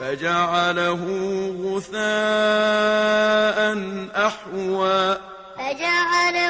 فَجَعَلَهُ غُثَاءً أَحْوَىٰ. فَجَعَلَهُ